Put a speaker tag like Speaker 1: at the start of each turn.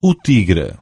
Speaker 1: o tigre.